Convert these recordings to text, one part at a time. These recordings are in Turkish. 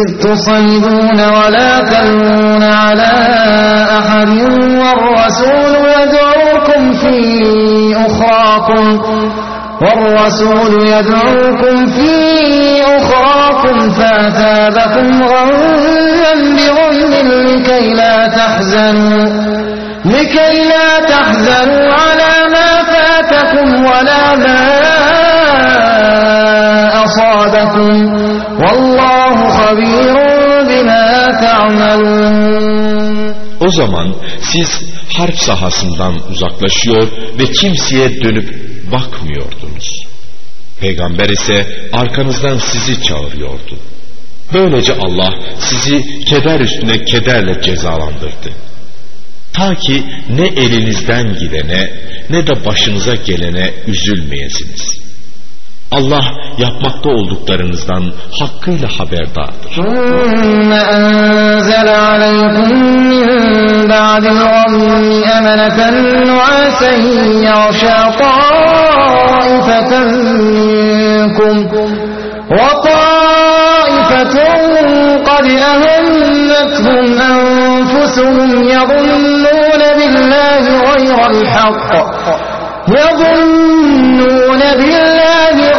إذ تصيدون ولا تلون على أحد والرسول يدعوكم في أخراكم والرسول يدعوكم في أخراكم فأثابكم غما بغم لكي لا تحزنوا لكي لا تحزنوا على ما فاتكم ولا ما أصابكم. O zaman siz harp sahasından uzaklaşıyor ve kimseye dönüp bakmıyordunuz. Peygamber ise arkanızdan sizi çağırıyordu. Böylece Allah sizi keder üstüne kederle cezalandırdı. Ta ki ne elinizden gidene ne de başınıza gelene üzülmeyesiniz.'' Allah yapmakta olduklarınızdan hakkıyla haberdardır. ثم أنزل عليكم من بعد الغم أمنة نعاسا يغشى طائفة منكم وطائفة قد أهمتهم أنفسهم يظنون بالله غير الحق يظنون بالله غير الحق ظن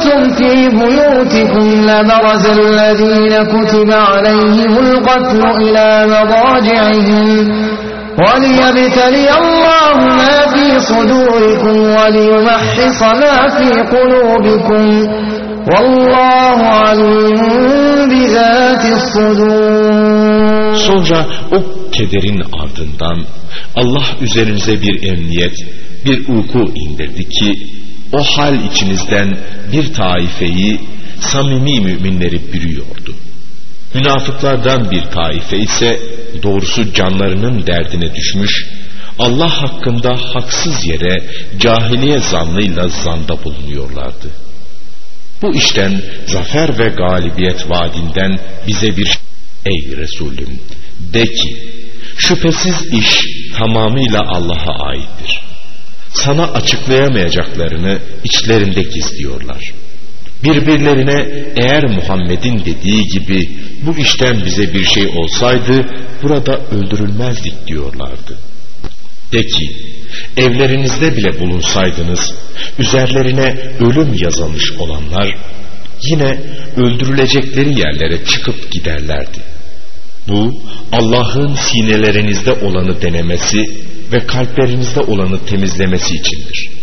كنتم في بيوتكم لبرز الذين كتب عليهم القتل إلى مضاجعهم وليبتلي الله ما في صدوركم وليمحص ما في قلوبكم والله عليم بذات الصدور Sonra o kederin ardından Allah üzerinize bir emniyet, bir uyku indirdi ki o hal içinizden bir taifeyi samimi müminleri bürüyordu. Münafıklardan bir taife ise doğrusu canlarının derdine düşmüş, Allah hakkında haksız yere cahiliye zannıyla zanda bulunuyorlardı. Bu işten zafer ve galibiyet vaadinden bize bir ey Resulüm de ki şüphesiz iş tamamıyla Allah'a aittir. Sana açıklayamayacaklarını içlerinde gizliyorlar. Birbirlerine eğer Muhammed'in dediği gibi bu işten bize bir şey olsaydı burada öldürülmezdik diyorlardı. De ki evlerinizde bile bulunsaydınız üzerlerine ölüm yazılmış olanlar yine öldürülecekleri yerlere çıkıp giderlerdi. Bu Allah'ın sinelerinizde olanı denemesi ve kalplerinizde olanı temizlemesi içindir.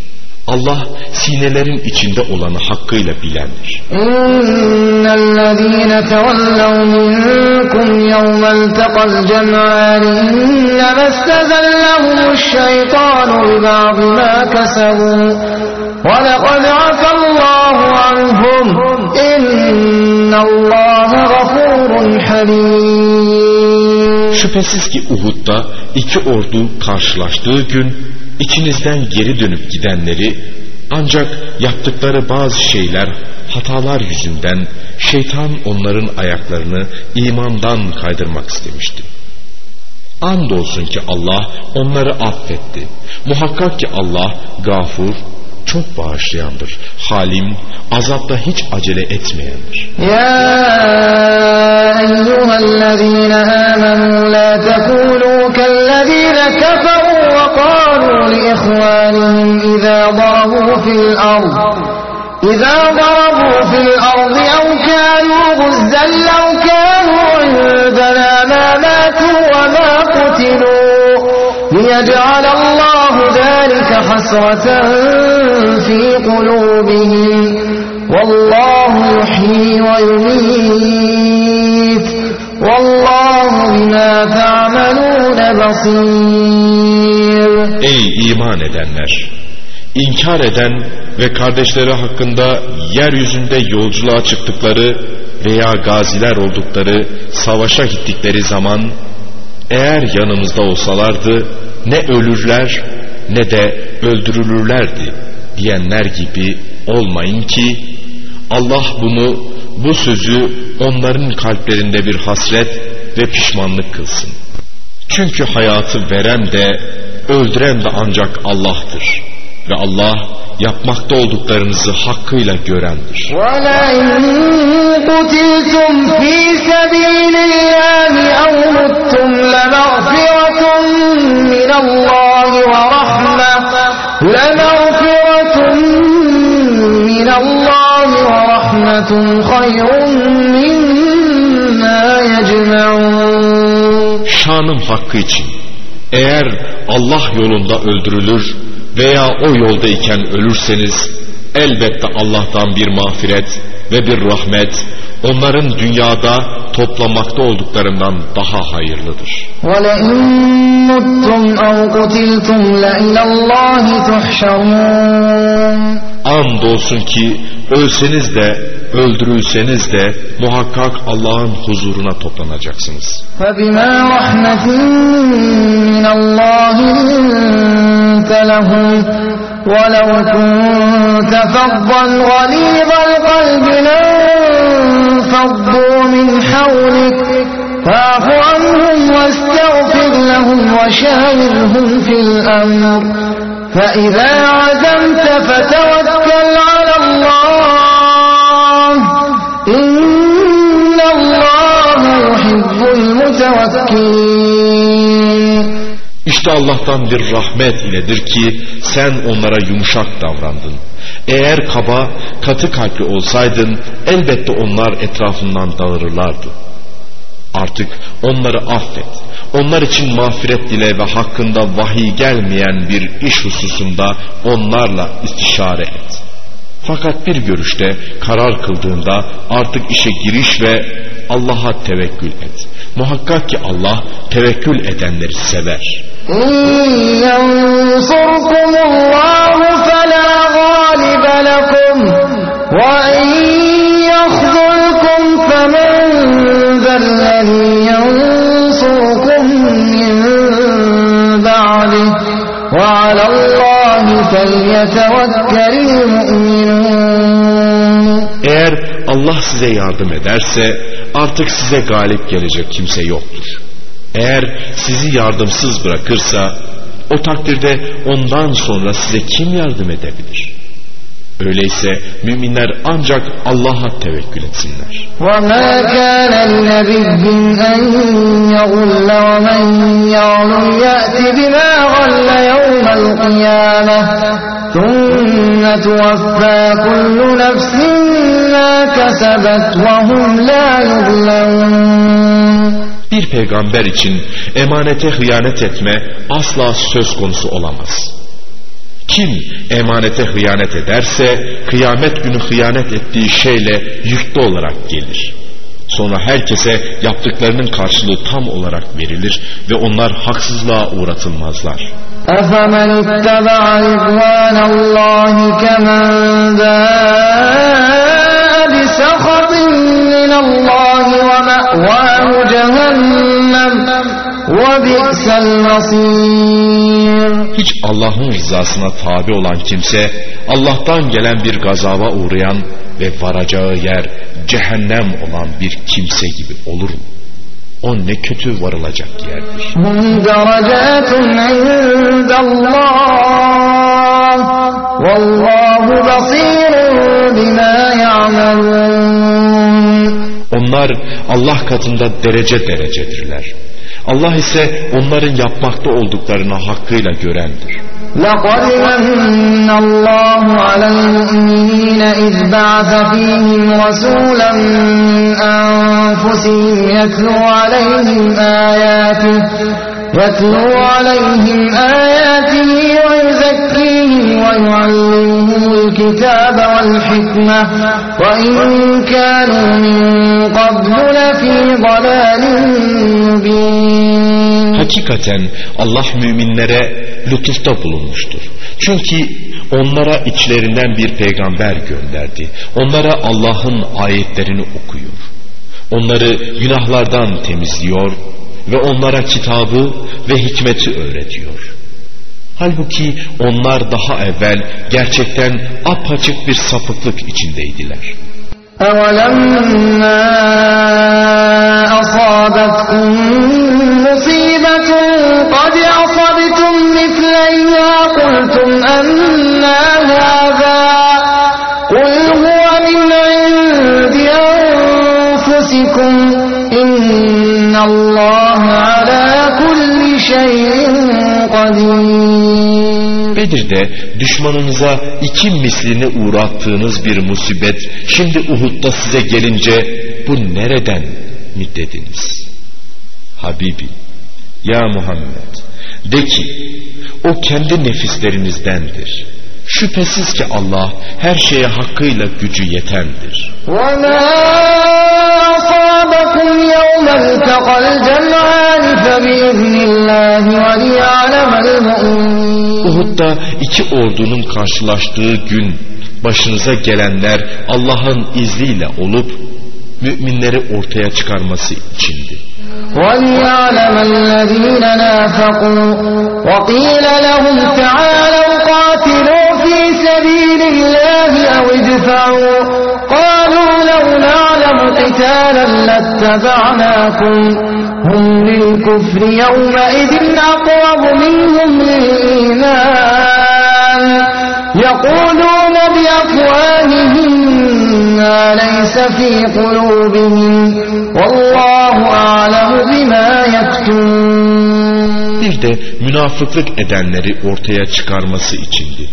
Allah sinelerin içinde olanı hakkıyla bilendir. İnnellezîne tevellev minkum yevmel teqal cem'an innemestezellehumuşşeytanul ba'dı mâ kesevû ve lekad afallâhu anhum innallâhe gafûrun halîm Şüphesiz ki Uhud'da iki ordu karşılaştığı gün içinizden geri dönüp gidenleri ancak yaptıkları bazı şeyler hatalar yüzünden şeytan onların ayaklarını imandan kaydırmak istemişti. Andolsun ki Allah onları affetti. Muhakkak ki Allah gafur, çok bağışlayandır. Halim, azapta hiç acele etmeyendir. يا أيها الذين آمنوا لا تكونوا كالذين كفروا وقالوا لإخوانهم إذا ضربوا في الأرض إذا ضربوا في الأرض أو كانوا غزا لو كانوا عندنا ما ماتوا وما قتلوا ليجعل الله ذلك حسرة في قلوبهم والله يحيي ويميت والله بما تعملون بصير Ey iman edenler! İnkar eden ve kardeşleri hakkında yeryüzünde yolculuğa çıktıkları veya gaziler oldukları, savaşa gittikleri zaman eğer yanımızda olsalardı ne ölürler ne de öldürülürlerdi diyenler gibi olmayın ki Allah bunu bu sözü onların kalplerinde bir hasret ve pişmanlık kılsın. Çünkü hayatı veren de öldüren de ancak Allah'tır. Ve Allah yapmakta olduklarınızı hakkıyla görendir. Şanım hakkı için eğer Allah yolunda öldürülür veya o yoldayken ölürseniz elbette Allah'tan bir mağfiret ve bir rahmet onların dünyada toplamakta olduklarından daha hayırlıdır. And olsun ki ölseniz de öldürülseniz de muhakkak Allah'ın huzuruna toplanacaksınız. فَبِمَا رَحْمَةٍ مِّنَ اللّٰهِ لِنْتَ لَهُمْ وَلَوْ كُنْتَ فَضًّا غَلِيظَ الْقَلْبِ لَانفَضُّوا مِنْ حَوْلِكَ. فَاعْفُ عَنْهُمْ وَاسْتَغْفِرْ لَهُمْ وَشَاوِرْهُمْ فِي الْأَمْرِ. فَإِذَا عَزَمْتَ فَتَوَكَّلْ عَلَى اللّٰهِ. İşte Allah'tan bir rahmet iledir ki sen onlara yumuşak davrandın. Eğer kaba, katı kalpli olsaydın elbette onlar etrafından dağılırlardı. Artık onları affet. Onlar için mağfiret dile ve hakkında vahiy gelmeyen bir iş hususunda onlarla istişare et. Fakat bir görüşte karar kıldığında artık işe giriş ve Allah'a tevekkül et. Muhakkak ki Allah tevekkül edenleri sever. Eğer Allah size yardım ederse artık size galip gelecek kimse yoktur. Eğer sizi yardımsız bırakırsa o takdirde ondan sonra size kim yardım edebilir? Öyleyse müminler ancak Allah'a tevekkül etsinler. وَمَا كَانَ لِنَبِيٍّ أَنْ يَغُلَّ وَمَنْ يَغْلُ يَأْتِ بِمَا غَلَّ يَوْمَ الْقِيَامَةِ ثُمَّ تُوَفَّى كُلُّ نَفْسٍ مَا كَسَبَتْ وَهُمْ لَا يُظْلَمُونَ Bir peygamber için emanete hıyanet etme asla söz konusu olamaz. Kim emanete hıyanet ederse kıyamet günü hıyanet ettiği şeyle yüklü olarak gelir. Sonra herkese yaptıklarının karşılığı tam olarak verilir ve onlar haksızlığa uğratılmazlar. أَفَمَنِ اتَّبَعَ رِضْوَانَ اللّٰهِ كَمَنْ بَاءَ بِسَخَطٍ مِّنَ اللّٰهِ وَمَأْوَاهُ جَهَنَّمْ وَبِئْسَ الْمَصِيرُ hiç Allah'ın rızasına tabi olan kimse Allah'tan gelen bir gazaba uğrayan ve varacağı yer cehennem olan bir kimse gibi olur mu? O ne kötü varılacak yerdir. Onlar Allah katında derece derecedirler. Allah ise onların yapmakta olduklarını hakkıyla görendir. لقد من الله على المؤمنين إذ بعث فيهم رسولا من أنفسهم يتلو عليهم آياته يتلو عليهم آياته ويزكيهم ويعلمهم الكتاب والحكمة وإن كانوا من قبل لفي ضلال مبين Hakikaten Allah müminlere lütufta bulunmuştur. Çünkü onlara içlerinden bir peygamber gönderdi. Onlara Allah'ın ayetlerini okuyor. Onları günahlardan temizliyor ve onlara kitabı ve hikmeti öğretiyor. Halbuki onlar daha evvel gerçekten apaçık bir sapıklık içindeydiler. أَوَلَمَّا أَصَابَتْكُم مُّصِيبَةٌ قَدْ أَصَبْتُم مِّثْلَيْهَا قُلْتُمْ أَنَّىٰ هَٰذَا ۖ قُلْ هُوَ مِنْ عِندِ أَنفُسِكُمْ ۗ إِنَّ اللَّهَ عَلَىٰ كُلِّ شَيْءٍ قَدِيرٌ Bedir'de düşmanınıza iki mislini uğrattığınız bir musibet şimdi Uhud'da size gelince bu nereden mi dediniz? Habibi ya Muhammed de ki o kendi nefislerinizdendir. Şüphesiz ki Allah her şeye hakkıyla gücü yetendir. وَمَا أَصَابَكُمْ يَوْمَ الْتَقَى الْجَمْعَانِ فَبِإِذْنِ اللّٰهِ وَلِيَعْلَمَ الْمُؤْمِنِينَ Uhud'da iki ordunun karşılaştığı gün başınıza gelenler Allah'ın izniyle olup müminleri ortaya çıkarması içindi. وَلِيَعْلَمَ الَّذ۪ينَ نَافَقُوا وَقِيلَ لَهُمْ تَعَالَوْا قَاتِلُوا ف۪ي سَب۪يلِ اللّٰهِ اَوْ ادْفَعُوا قَالُوا لَوْ نَعْلَمُ قِتَالًا لَاتَّبَعْنَاكُمْ هُمْ لِلْكُفْرِ يَوْمَئِذٍ أَقْرَبُ مِنْهُمْ لِلْإِيمَانِ يَقُولُونَ بِأَفْوَاهِهِمْ مَا لَيْسَ فِي قُلُوبِهِمْ وَاللّٰهُ أَعْلَمُ بِمَا يَكْتُمُونَ Bir de münafıklık edenleri ortaya çıkarması içindi.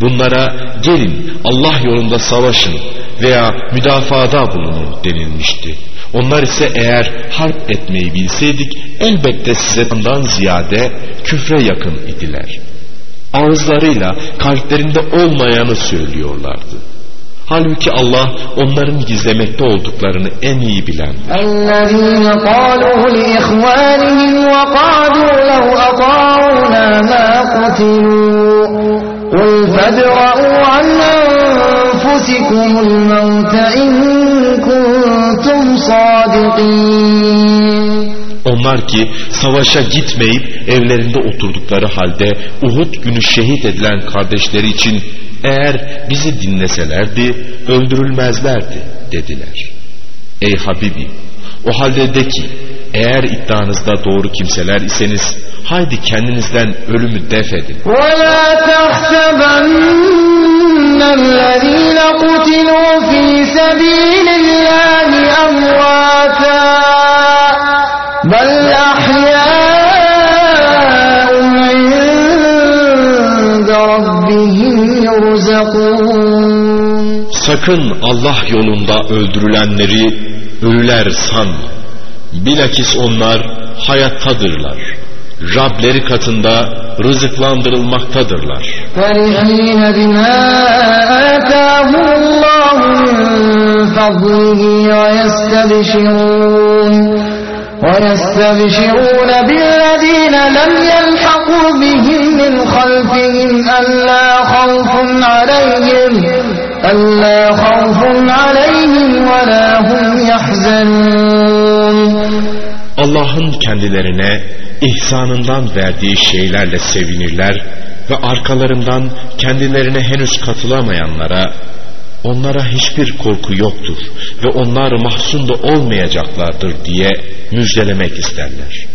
Bunlara gelin Allah yolunda savaşın veya müdafada bulunun denilmişti. Onlar ise eğer harp etmeyi bilseydik elbette size ondan ziyade küfre yakın idiler. Ağızlarıyla kalplerinde olmayanı söylüyorlardı. Halbuki Allah onların gizlemekte olduklarını en iyi bilen. الذين قالوا عن أنفسكم الموت إن كنتم صادقين Onlar ki savaşa gitmeyip evlerinde oturdukları halde Uhud günü şehit edilen kardeşleri için eğer bizi dinleselerdi öldürülmezlerdi dediler. Ey Habibi o halde de ki eğer iddianızda doğru kimseler iseniz haydi kendinizden ölümü def edin. ولا تحسبن الذين قتلوا في سبيل الله أمواتا بل أحياء عند ربهم يرزقون Sakın Allah yolunda öldürülenleri ölüler sanma. Bilakis onlar hayattadırlar. Rableri katında rızıklandırılmaktadırlar. فرحين بما آتاهم الله من فضله ويستبشرون ويستبشرون بالذين لم يلحقوا بهم من خلفهم ألا خوف عليهم ألا خوف عليهم ولا هم يحزنون Allah'ın kendilerine ihsanından verdiği şeylerle sevinirler ve arkalarından kendilerine henüz katılamayanlara onlara hiçbir korku yoktur ve onlar mahzun da olmayacaklardır diye müjdelemek isterler.